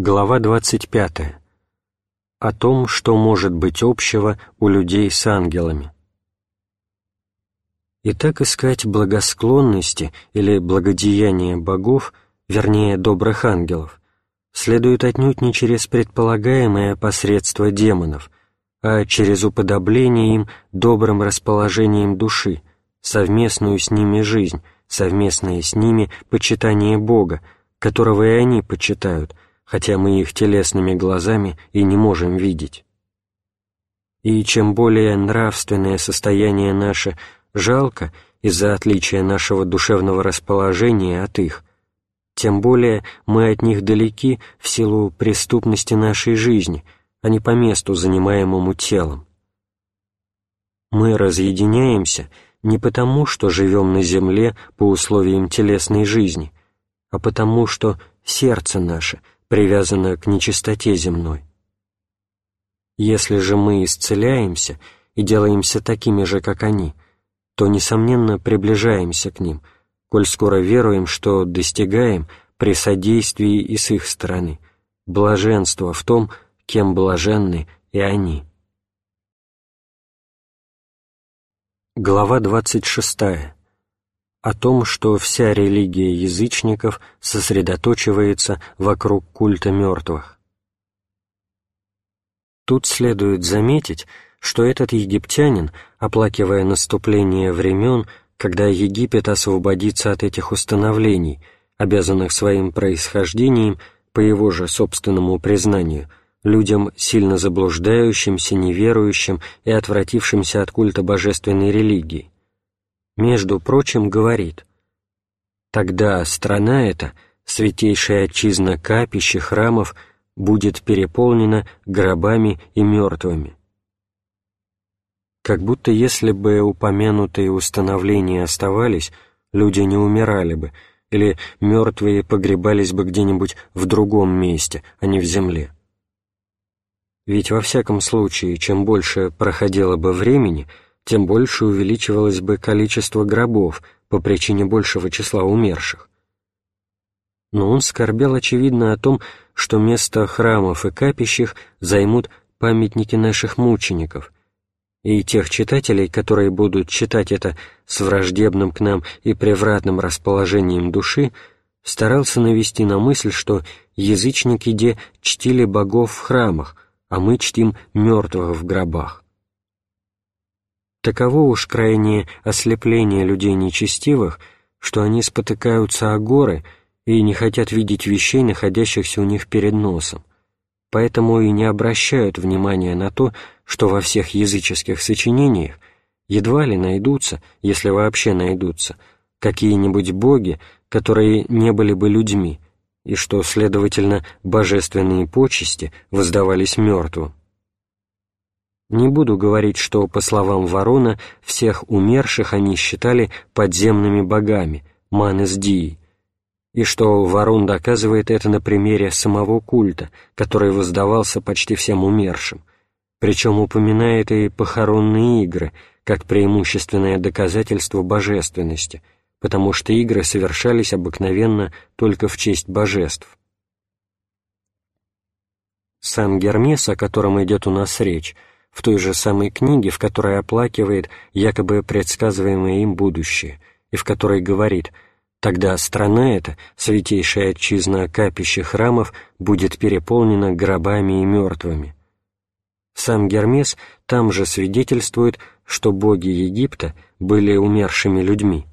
Глава 25. О том, что может быть общего у людей с ангелами. Итак, искать благосклонности или благодеяния богов, вернее, добрых ангелов, следует отнюдь не через предполагаемое посредство демонов, а через уподобление им добрым расположением души, совместную с ними жизнь, совместное с ними почитание Бога, которого и они почитают – хотя мы их телесными глазами и не можем видеть. И чем более нравственное состояние наше жалко из-за отличия нашего душевного расположения от их, тем более мы от них далеки в силу преступности нашей жизни, а не по месту, занимаемому телом. Мы разъединяемся не потому, что живем на земле по условиям телесной жизни, а потому, что сердце наше — привязана к нечистоте земной. Если же мы исцеляемся и делаемся такими же, как они, то, несомненно, приближаемся к ним, коль скоро веруем, что достигаем при содействии и с их стороны блаженства в том, кем блаженны и они. Глава двадцать шестая о том, что вся религия язычников сосредоточивается вокруг культа мертвых. Тут следует заметить, что этот египтянин, оплакивая наступление времен, когда Египет освободится от этих установлений, обязанных своим происхождением, по его же собственному признанию, людям, сильно заблуждающимся, неверующим и отвратившимся от культа божественной религии, между прочим, говорит «Тогда страна эта, святейшая отчизна капищ и храмов, будет переполнена гробами и мертвыми». Как будто если бы упомянутые установления оставались, люди не умирали бы, или мертвые погребались бы где-нибудь в другом месте, а не в земле. Ведь во всяком случае, чем больше проходило бы времени – тем больше увеличивалось бы количество гробов по причине большего числа умерших. Но он скорбел, очевидно, о том, что место храмов и капищах займут памятники наших мучеников, и тех читателей, которые будут читать это с враждебным к нам и превратным расположением души, старался навести на мысль, что язычники де чтили богов в храмах, а мы чтим мертвых в гробах. Таково уж крайнее ослепление людей нечестивых, что они спотыкаются о горы и не хотят видеть вещей, находящихся у них перед носом, поэтому и не обращают внимания на то, что во всех языческих сочинениях едва ли найдутся, если вообще найдутся, какие-нибудь боги, которые не были бы людьми, и что, следовательно, божественные почести воздавались мертвым. Не буду говорить, что, по словам Ворона, всех умерших они считали подземными богами, Манес-Дии, и что Ворон доказывает это на примере самого культа, который воздавался почти всем умершим, причем упоминает и похоронные игры, как преимущественное доказательство божественности, потому что игры совершались обыкновенно только в честь божеств. Сам Гермес, о котором идет у нас речь, в той же самой книге, в которой оплакивает якобы предсказываемое им будущее, и в которой говорит «Тогда страна эта, святейшая отчизна капища храмов, будет переполнена гробами и мертвыми». Сам Гермес там же свидетельствует, что боги Египта были умершими людьми.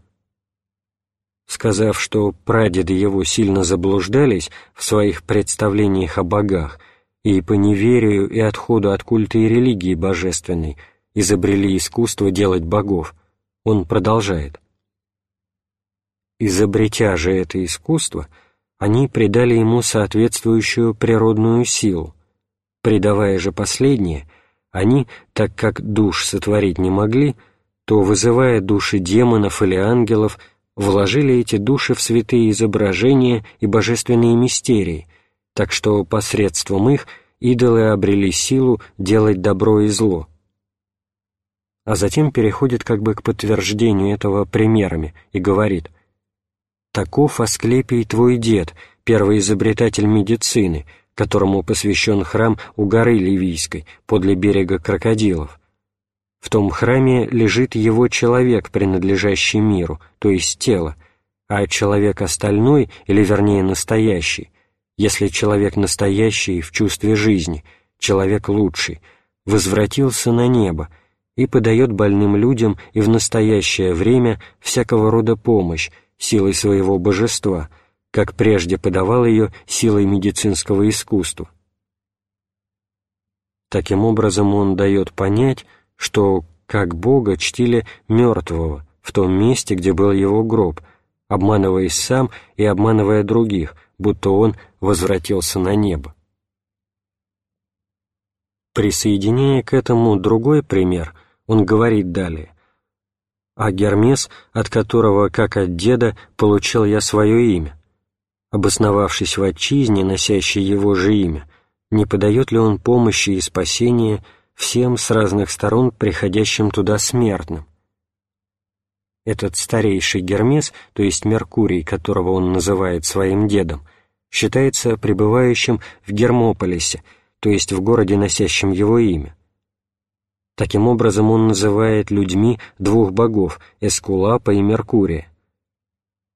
Сказав, что прадеды его сильно заблуждались в своих представлениях о богах, и по неверию и отходу от культа и религии божественной изобрели искусство делать богов, он продолжает. Изобретя же это искусство, они придали ему соответствующую природную силу. Придавая же последнее, они, так как душ сотворить не могли, то, вызывая души демонов или ангелов, вложили эти души в святые изображения и божественные мистерии, так что посредством их идолы обрели силу делать добро и зло. А затем переходит как бы к подтверждению этого примерами и говорит «Таков Асклепий твой дед, первый изобретатель медицины, которому посвящен храм у горы Ливийской, подле берега крокодилов. В том храме лежит его человек, принадлежащий миру, то есть тело, а человек остальной, или вернее настоящий, если человек настоящий в чувстве жизни, человек лучший, возвратился на небо и подает больным людям и в настоящее время всякого рода помощь силой своего божества, как прежде подавал ее силой медицинского искусства. Таким образом он дает понять, что как Бога чтили мертвого в том месте, где был его гроб, обманываясь сам и обманывая других, будто он возвратился на небо. Присоединяя к этому другой пример, он говорит далее. «А Гермес, от которого, как от деда, получил я свое имя, обосновавшись в отчизне, носящей его же имя, не подает ли он помощи и спасения всем с разных сторон приходящим туда смертным? Этот старейший Гермес, то есть Меркурий, которого он называет своим дедом, считается пребывающим в Гермополисе, то есть в городе, носящем его имя. Таким образом, он называет людьми двух богов — Эскулапа и Меркурия.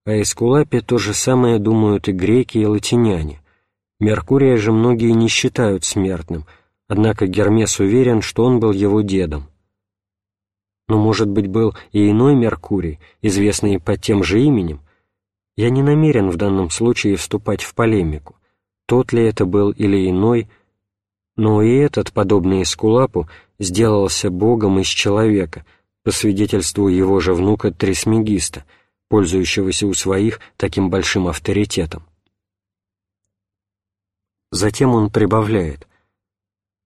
О Эскулапе то же самое думают и греки, и латиняне. Меркурия же многие не считают смертным, однако Гермес уверен, что он был его дедом. Но, может быть, был и иной Меркурий, известный под тем же именем? Я не намерен в данном случае вступать в полемику. Тот ли это был или иной — но и этот, подобный Эскулапу, сделался богом из человека, по свидетельству его же внука Трисмегиста, пользующегося у своих таким большим авторитетом. Затем он прибавляет,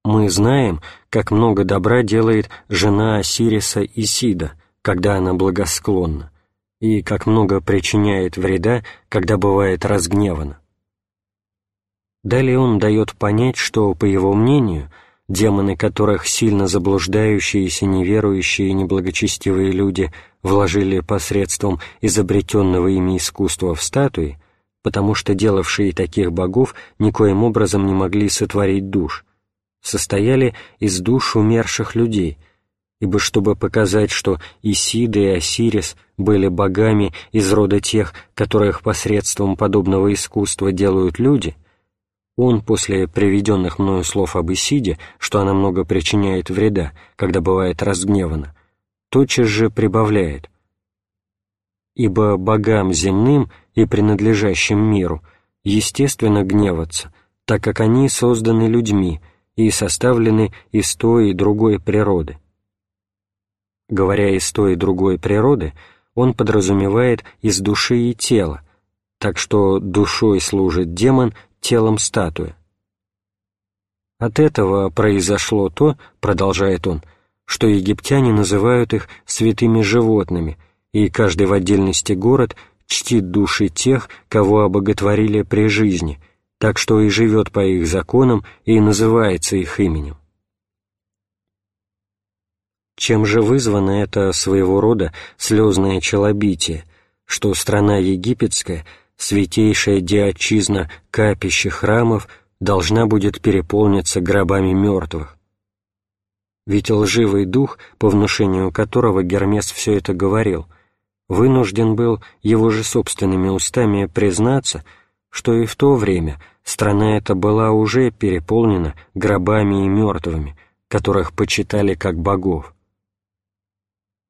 «Мы знаем, как много добра делает жена Осириса Исида, когда она благосклонна, и как много причиняет вреда, когда бывает разгневана. Далее он дает понять, что, по его мнению, демоны, которых сильно заблуждающиеся, неверующие и неблагочестивые люди вложили посредством изобретенного ими искусства в статуи, потому что делавшие таких богов никоим образом не могли сотворить душ, состояли из душ умерших людей, ибо чтобы показать, что Исида и Осирис были богами из рода тех, которых посредством подобного искусства делают люди – он, после приведенных мною слов об Исиде, что она много причиняет вреда, когда бывает разгневана, тотчас же прибавляет «Ибо богам земным и принадлежащим миру естественно гневаться, так как они созданы людьми и составлены из той и другой природы». Говоря «из той и другой природы», он подразумевает «из души и тела», так что душой служит демон телом статуи. От этого произошло то, продолжает он, что египтяне называют их святыми животными, и каждый в отдельности город чтит души тех, кого обоготворили при жизни, так что и живет по их законам и называется их именем. Чем же вызвано это своего рода слезное челобитие, что страна египетская — святейшая диатчизна капища храмов должна будет переполниться гробами мертвых. Ведь лживый дух, по внушению которого Гермес все это говорил, вынужден был его же собственными устами признаться, что и в то время страна эта была уже переполнена гробами и мертвыми, которых почитали как богов.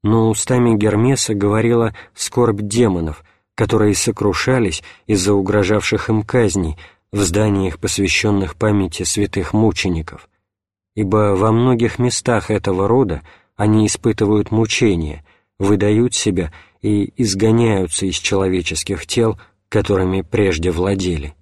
Но устами Гермеса говорила скорбь демонов, которые сокрушались из-за угрожавших им казней в зданиях, посвященных памяти святых мучеников, ибо во многих местах этого рода они испытывают мучения, выдают себя и изгоняются из человеческих тел, которыми прежде владели.